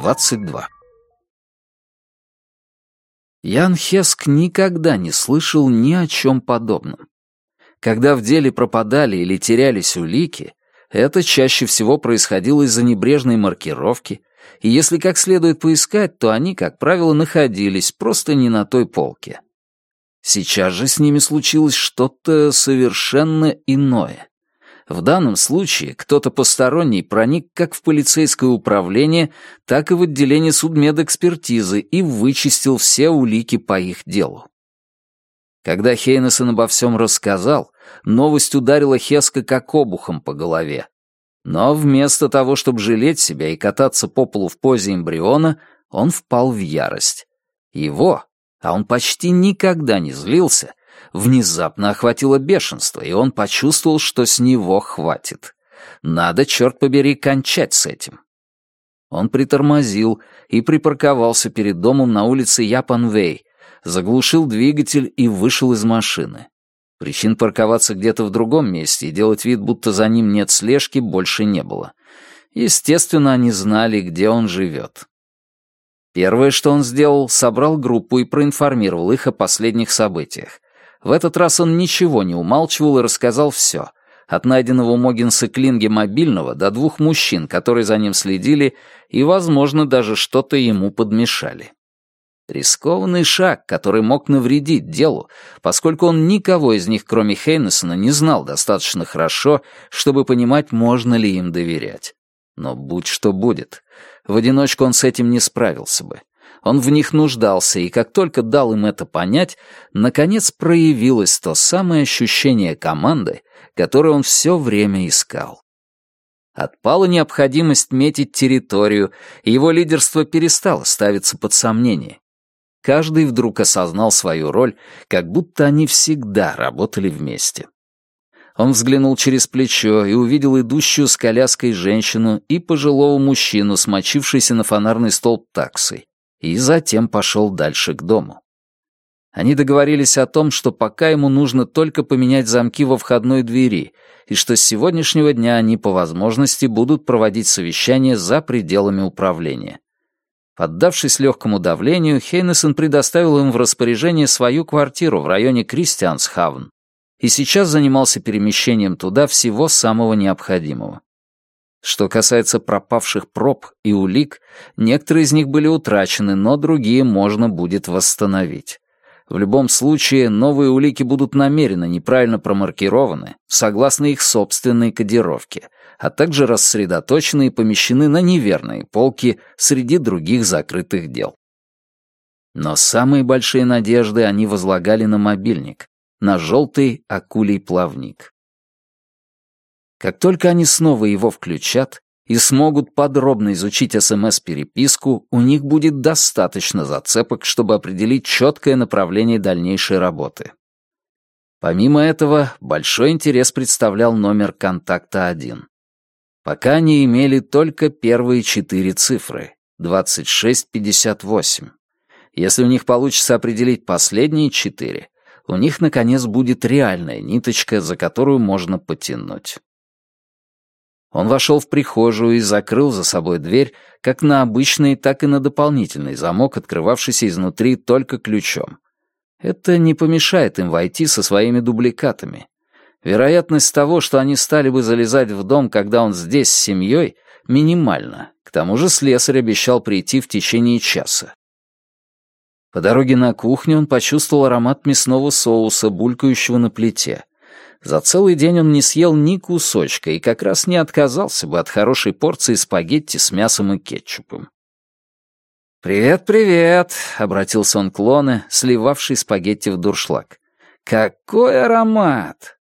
22. Ян Хеск никогда не слышал ни о чем подобном. Когда в деле пропадали или терялись улики, это чаще всего происходило из-за небрежной маркировки, и если как следует поискать, то они, как правило, находились просто не на той полке. Сейчас же с ними случилось что-то совершенно иное. В данном случае кто-то посторонний проник как в полицейское управление, так и в отделение судмедэкспертизы и вычистил все улики по их делу. Когда Хейнесон обо всем рассказал, новость ударила Хеска как обухом по голове. Но вместо того, чтобы жалеть себя и кататься по полу в позе эмбриона, он впал в ярость. Его, а он почти никогда не злился, внезапно охватило бешенство, и он почувствовал, что с него хватит. Надо, черт побери, кончать с этим. Он притормозил и припарковался перед домом на улице Япанвей, заглушил двигатель и вышел из машины. Причин парковаться где-то в другом месте и делать вид, будто за ним нет слежки, больше не было. Естественно, они знали, где он живет. Первое, что он сделал, собрал группу и проинформировал их о последних событиях. В этот раз он ничего не умалчивал и рассказал все. От найденного у Могинса Клинге мобильного до двух мужчин, которые за ним следили и, возможно, даже что-то ему подмешали. Рискованный шаг, который мог навредить делу, поскольку он никого из них, кроме Хейнесона, не знал достаточно хорошо, чтобы понимать, можно ли им доверять. Но будь что будет, в одиночку он с этим не справился бы. Он в них нуждался, и как только дал им это понять, наконец проявилось то самое ощущение команды, которое он все время искал. Отпала необходимость метить территорию, и его лидерство перестало ставиться под сомнение. Каждый вдруг осознал свою роль, как будто они всегда работали вместе. Он взглянул через плечо и увидел идущую с коляской женщину и пожилого мужчину, смочившийся на фонарный столб таксой, и затем пошел дальше к дому. Они договорились о том, что пока ему нужно только поменять замки во входной двери, и что с сегодняшнего дня они по возможности будут проводить совещание за пределами управления. Поддавшись легкому давлению, Хейнесон предоставил им в распоряжение свою квартиру в районе Кристиансхавн и сейчас занимался перемещением туда всего самого необходимого. Что касается пропавших проб и улик, некоторые из них были утрачены, но другие можно будет восстановить. В любом случае, новые улики будут намеренно неправильно промаркированы, согласно их собственной кодировке, а также рассредоточены и помещены на неверные полки среди других закрытых дел. Но самые большие надежды они возлагали на мобильник, на желтый акулий плавник. Как только они снова его включат и смогут подробно изучить СМС-переписку, у них будет достаточно зацепок, чтобы определить четкое направление дальнейшей работы. Помимо этого, большой интерес представлял номер контакта 1. Пока они имели только первые четыре цифры — 2658. Если у них получится определить последние четыре, у них, наконец, будет реальная ниточка, за которую можно потянуть. Он вошел в прихожую и закрыл за собой дверь как на обычный, так и на дополнительный замок, открывавшийся изнутри только ключом. Это не помешает им войти со своими дубликатами. Вероятность того, что они стали бы залезать в дом, когда он здесь с семьей, минимальна. К тому же слесарь обещал прийти в течение часа. По дороге на кухню он почувствовал аромат мясного соуса, булькающего на плите. За целый день он не съел ни кусочка и как раз не отказался бы от хорошей порции спагетти с мясом и кетчупом. «Привет, привет!» — обратился он к Лоне, сливавший спагетти в дуршлаг. «Какой аромат!»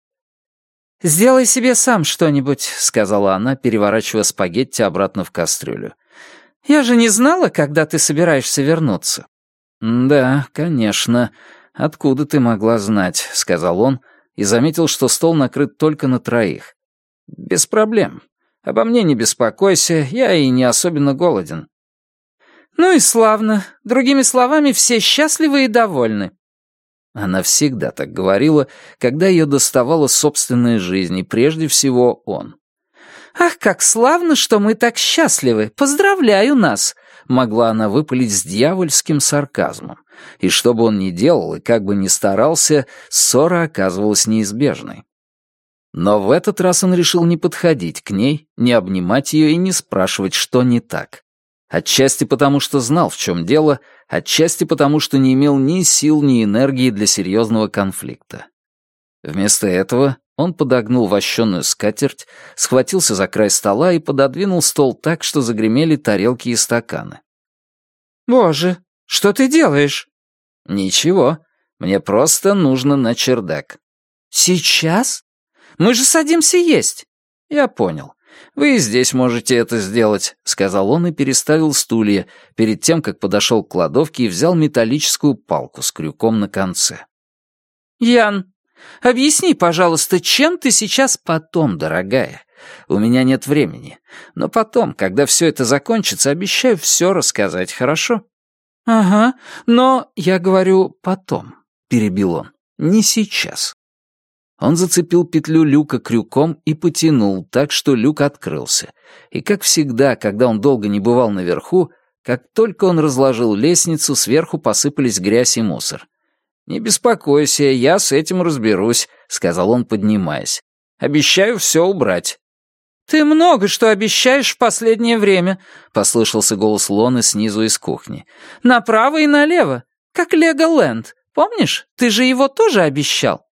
«Сделай себе сам что-нибудь», — сказала она, переворачивая спагетти обратно в кастрюлю. «Я же не знала, когда ты собираешься вернуться». «Да, конечно. Откуда ты могла знать?» — сказал он, — и заметил, что стол накрыт только на троих. «Без проблем. Обо мне не беспокойся, я и не особенно голоден». «Ну и славно. Другими словами, все счастливы и довольны». Она всегда так говорила, когда ее доставала собственная жизнь, и прежде всего он. «Ах, как славно, что мы так счастливы! Поздравляю нас!» — могла она выпалить с дьявольским сарказмом. И что бы он ни делал и как бы ни старался, ссора оказывалась неизбежной. Но в этот раз он решил не подходить к ней, не обнимать ее и не спрашивать, что не так. Отчасти потому, что знал, в чем дело, отчасти потому, что не имел ни сил, ни энергии для серьезного конфликта. Вместо этого он подогнул вощеную скатерть, схватился за край стола и пододвинул стол так, что загремели тарелки и стаканы. «Боже, что ты делаешь?» «Ничего, мне просто нужно на чердак». «Сейчас?» Мы же садимся есть». «Я понял. Вы и здесь можете это сделать», — сказал он и переставил стулья, перед тем, как подошел к кладовке и взял металлическую палку с крюком на конце. «Ян, объясни, пожалуйста, чем ты сейчас потом, дорогая? У меня нет времени. Но потом, когда все это закончится, обещаю все рассказать, хорошо?» «Ага, но я говорю потом», — перебил он. «Не сейчас». Он зацепил петлю люка крюком и потянул так, что люк открылся. И, как всегда, когда он долго не бывал наверху, как только он разложил лестницу, сверху посыпались грязь и мусор. «Не беспокойся, я с этим разберусь», — сказал он, поднимаясь. «Обещаю все убрать». «Ты много что обещаешь в последнее время», — послышался голос Лоны снизу из кухни. «Направо и налево, как Лего-Ленд. Помнишь, ты же его тоже обещал?»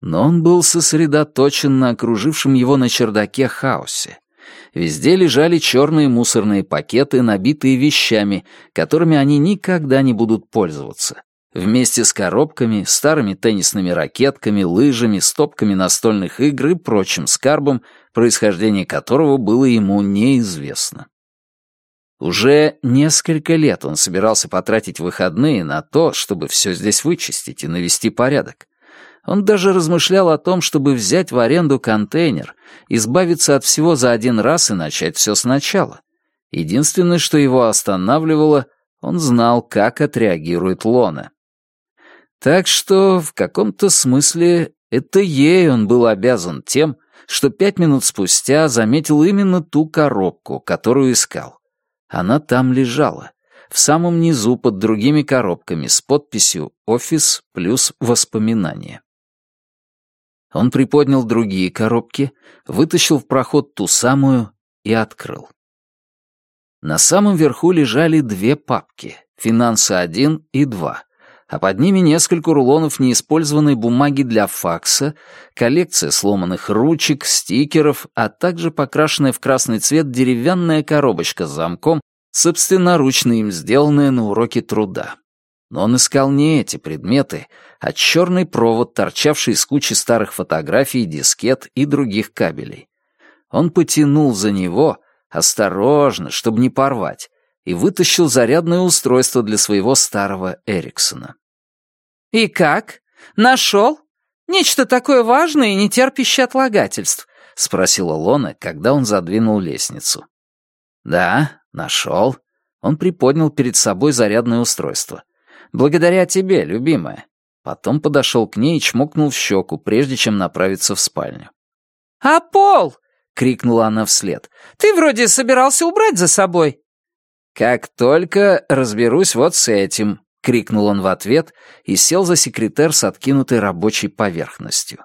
Но он был сосредоточен на окружившем его на чердаке хаосе. Везде лежали черные мусорные пакеты, набитые вещами, которыми они никогда не будут пользоваться. Вместе с коробками, старыми теннисными ракетками, лыжами, стопками настольных игр и прочим скарбом, происхождение которого было ему неизвестно. Уже несколько лет он собирался потратить выходные на то, чтобы все здесь вычистить и навести порядок. Он даже размышлял о том, чтобы взять в аренду контейнер, избавиться от всего за один раз и начать все сначала. Единственное, что его останавливало, он знал, как отреагирует Лона. Так что, в каком-то смысле, это ей он был обязан тем, что пять минут спустя заметил именно ту коробку, которую искал. Она там лежала, в самом низу под другими коробками с подписью «Офис плюс воспоминания». Он приподнял другие коробки, вытащил в проход ту самую и открыл. На самом верху лежали две папки «Финансы-1» и «2», а под ними несколько рулонов неиспользованной бумаги для факса, коллекция сломанных ручек, стикеров, а также покрашенная в красный цвет деревянная коробочка с замком, собственноручно им сделанная на уроке труда. Но он искал не эти предметы, а черный провод, торчавший из кучи старых фотографий, дискет и других кабелей. Он потянул за него, осторожно, чтобы не порвать, и вытащил зарядное устройство для своего старого Эриксона. «И как? Нашел? Нечто такое важное и не терпящее отлагательств?» — спросила Лона, когда он задвинул лестницу. «Да, нашел». Он приподнял перед собой зарядное устройство. Благодаря тебе, любимая». Потом подошел к ней и чмокнул в щеку, прежде чем направиться в спальню. «А пол?» — крикнула она вслед. «Ты вроде собирался убрать за собой». «Как только разберусь вот с этим», — крикнул он в ответ и сел за секретер с откинутой рабочей поверхностью.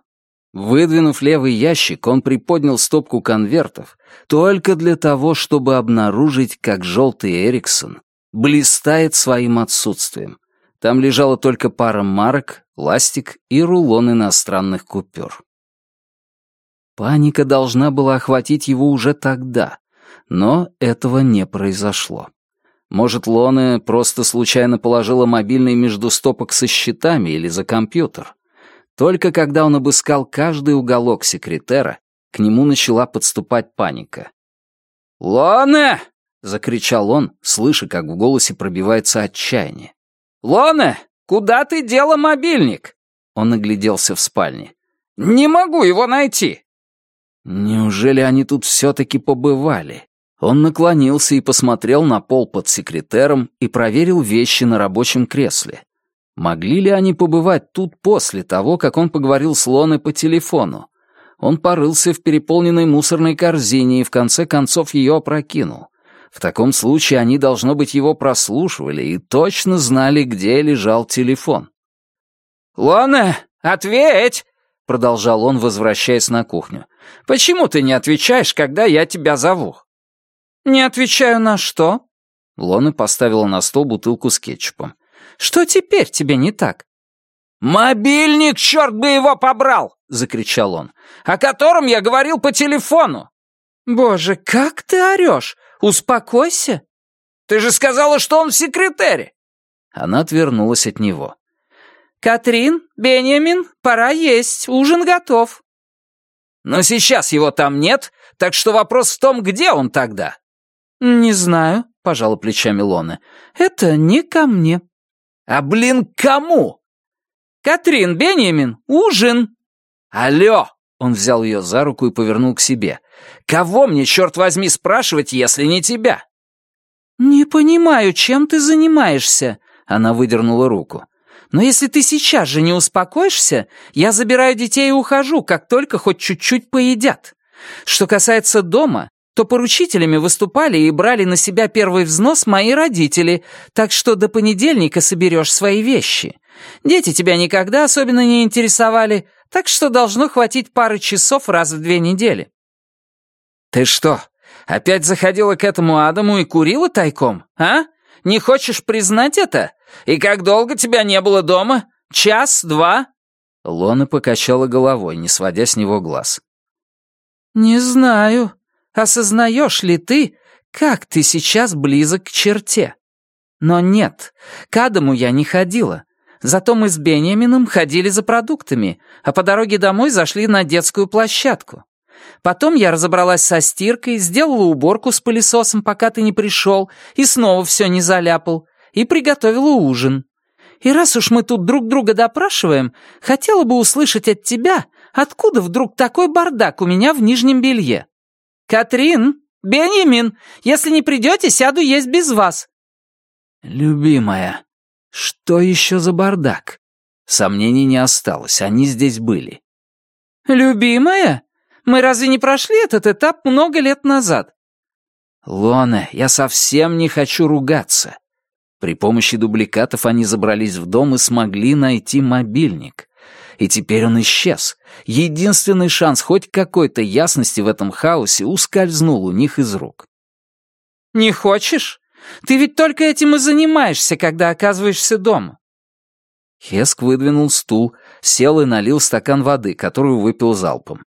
Выдвинув левый ящик, он приподнял стопку конвертов только для того, чтобы обнаружить, как желтый Эриксон блистает своим отсутствием, там лежала только пара марок, ластик и рулон иностранных купюр. Паника должна была охватить его уже тогда, но этого не произошло. Может, Лоне просто случайно положила мобильный между стопок со счетами или за компьютер. Только когда он обыскал каждый уголок секретера, к нему начала подступать паника. «Лоне!» — закричал он, слыша, как в голосе пробивается отчаяние. «Лона, куда ты дела мобильник?» Он огляделся в спальне. «Не могу его найти!» Неужели они тут все-таки побывали? Он наклонился и посмотрел на пол под секретером и проверил вещи на рабочем кресле. Могли ли они побывать тут после того, как он поговорил с Лоной по телефону? Он порылся в переполненной мусорной корзине и в конце концов ее опрокинул. В таком случае они, должно быть, его прослушивали и точно знали, где лежал телефон. «Лона, ответь!» — продолжал он, возвращаясь на кухню. «Почему ты не отвечаешь, когда я тебя зову?» «Не отвечаю на что?» Лона поставила на стол бутылку с кетчупом. «Что теперь тебе не так?» «Мобильник, черт бы его побрал!» — закричал он. «О котором я говорил по телефону!» «Боже, как ты орешь! Успокойся!» «Ты же сказала, что он в секретаре!» Она отвернулась от него. «Катрин, Бенjamin, пора есть, ужин готов». «Но сейчас его там нет, так что вопрос в том, где он тогда?» «Не знаю», — пожала плечами Лона. «Это не ко мне». «А блин, кому?» «Катрин, Бенjamin, ужин!» «Алло!» — он взял ее за руку и повернул к себе. «Кого мне, черт возьми, спрашивать, если не тебя?» «Не понимаю, чем ты занимаешься?» Она выдернула руку. «Но если ты сейчас же не успокоишься, я забираю детей и ухожу, как только хоть чуть-чуть поедят. Что касается дома, то поручителями выступали и брали на себя первый взнос мои родители, так что до понедельника соберешь свои вещи. Дети тебя никогда особенно не интересовали, так что должно хватить пары часов раз в две недели». «Ты что, опять заходила к этому Адаму и курила тайком, а? Не хочешь признать это? И как долго тебя не было дома? Час, два?» Лона покачала головой, не сводя с него глаз. «Не знаю. Осознаешь ли ты, как ты сейчас близок к черте? Но нет, к Адаму я не ходила. Зато мы с Бенямином ходили за продуктами, а по дороге домой зашли на детскую площадку. Потом я разобралась со стиркой, сделала уборку с пылесосом, пока ты не пришел, и снова все не заляпал, и приготовила ужин. И раз уж мы тут друг друга допрашиваем, хотела бы услышать от тебя, откуда вдруг такой бардак у меня в нижнем белье. Катрин, Бенямин, если не придете, сяду есть без вас. Любимая, что еще за бардак? Сомнений не осталось, они здесь были. Любимая? Мы разве не прошли этот этап много лет назад? Лона, я совсем не хочу ругаться. При помощи дубликатов они забрались в дом и смогли найти мобильник. И теперь он исчез. Единственный шанс хоть какой-то ясности в этом хаосе ускользнул у них из рук. «Не хочешь? Ты ведь только этим и занимаешься, когда оказываешься дома». Хеск выдвинул стул, сел и налил стакан воды, которую выпил залпом.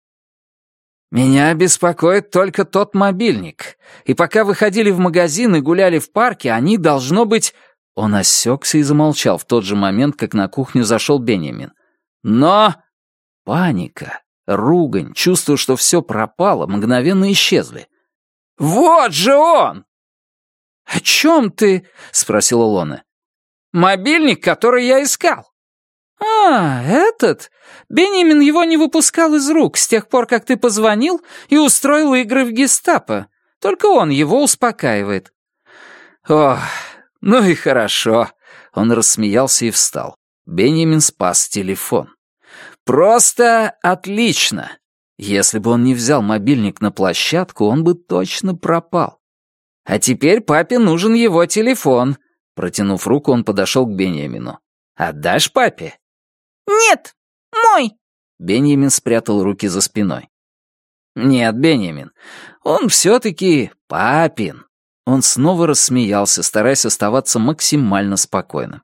«Меня беспокоит только тот мобильник. И пока вы ходили в магазин и гуляли в парке, они, должно быть...» Он осекся и замолчал в тот же момент, как на кухню зашел Бенjamin. «Но...» Паника, ругань, чувство, что все пропало, мгновенно исчезли. «Вот же он!» «О чем ты?» — спросила Лона. «Мобильник, который я искал». «А, этот? Бенjamin его не выпускал из рук с тех пор, как ты позвонил и устроил игры в гестапо. Только он его успокаивает». «Ох, ну и хорошо». Он рассмеялся и встал. Бенjamin спас телефон. «Просто отлично. Если бы он не взял мобильник на площадку, он бы точно пропал. А теперь папе нужен его телефон». Протянув руку, он подошел к Бенjamину. «Отдашь папе?» «Нет, мой!» Бенjamin спрятал руки за спиной. «Нет, Бенjamin, он все-таки папин». Он снова рассмеялся, стараясь оставаться максимально спокойным.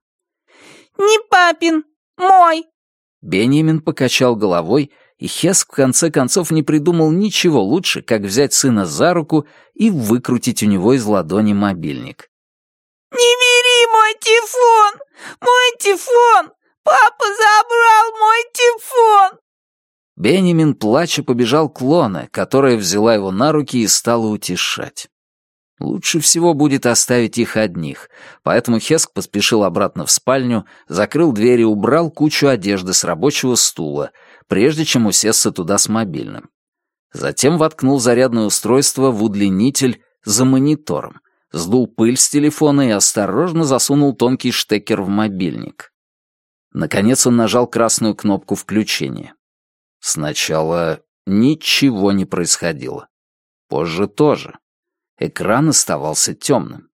«Не папин, мой!» Бенjamin покачал головой, и Хеск в конце концов не придумал ничего лучше, как взять сына за руку и выкрутить у него из ладони мобильник. «Не бери мой телефон! Мой телефон! Папа забрал мой телефон!» Бенjamin, плача, побежал к Лоне, которая взяла его на руки и стала утешать. Лучше всего будет оставить их одних, поэтому Хеск поспешил обратно в спальню, закрыл дверь и убрал кучу одежды с рабочего стула, прежде чем усесться туда с мобильным. Затем воткнул зарядное устройство в удлинитель за монитором, сдул пыль с телефона и осторожно засунул тонкий штекер в мобильник. Наконец он нажал красную кнопку включения. Сначала ничего не происходило. Позже тоже. Экран оставался темным.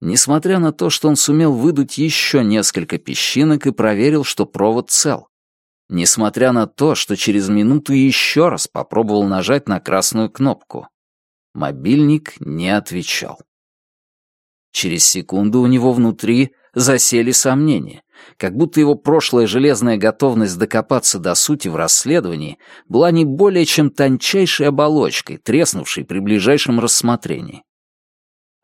Несмотря на то, что он сумел выдуть еще несколько песчинок и проверил, что провод цел. Несмотря на то, что через минуту еще раз попробовал нажать на красную кнопку. Мобильник не отвечал. Через секунду у него внутри засели сомнения, как будто его прошлая железная готовность докопаться до сути в расследовании была не более чем тончайшей оболочкой, треснувшей при ближайшем рассмотрении.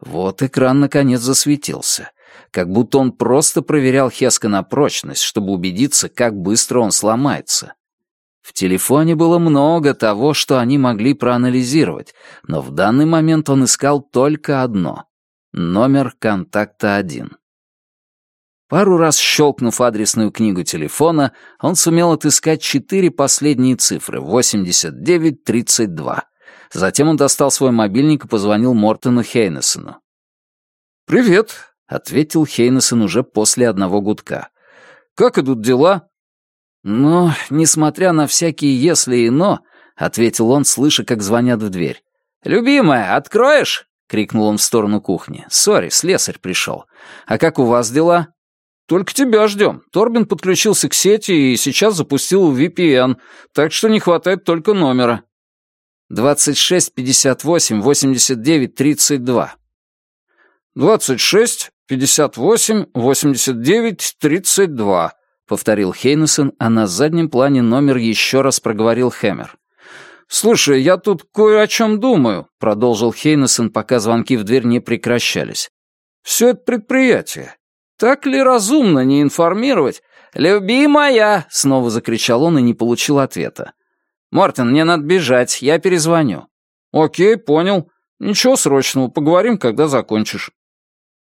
Вот экран наконец засветился, как будто он просто проверял Хеска на прочность, чтобы убедиться, как быстро он сломается. В телефоне было много того, что они могли проанализировать, но в данный момент он искал только одно — номер контакта один. Пару раз щелкнув адресную книгу телефона, он сумел отыскать четыре последние цифры — 8932. Затем он достал свой мобильник и позвонил Мортону Хейнесону. «Привет», — ответил Хейнесон уже после одного гудка. «Как идут дела?» «Ну, несмотря на всякие «если» и «но», — ответил он, слыша, как звонят в дверь. «Любимая, откроешь?» — крикнул он в сторону кухни. «Сори, слесарь пришел. А как у вас дела?» «Только тебя ждем. Торбин подключился к сети и сейчас запустил VPN, так что не хватает только номера». «Двадцать шесть пятьдесят восемь восемьдесят девять тридцать два». «Двадцать шесть пятьдесят восемь восемьдесят девять тридцать два», повторил Хейнесон, а на заднем плане номер еще раз проговорил Хэмер. «Слушай, я тут кое о чем думаю», — продолжил Хейнесон, пока звонки в дверь не прекращались. «Все это предприятие. Так ли разумно не информировать? «Любимая!» — снова закричал он и не получил ответа. «Мортен, мне надо бежать, я перезвоню». «Окей, понял. Ничего срочного, поговорим, когда закончишь».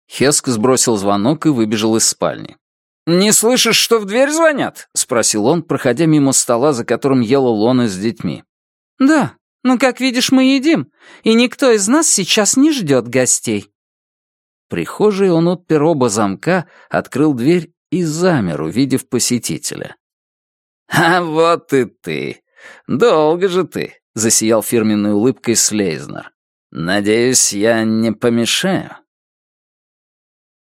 Хеск сбросил звонок и выбежал из спальни. «Не слышишь, что в дверь звонят?» — спросил он, проходя мимо стола, за которым ела Лона с детьми. «Да, ну, как видишь, мы едим, и никто из нас сейчас не ждет гостей». Прихожей он отпер оба замка, открыл дверь и замер, увидев посетителя. «А вот и ты! Долго же ты!» — засиял фирменной улыбкой Слейзнер. «Надеюсь, я не помешаю?»